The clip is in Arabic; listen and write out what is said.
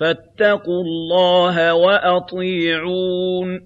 فَاتَّقُوا اللَّهَ وَأَطِيعُونِ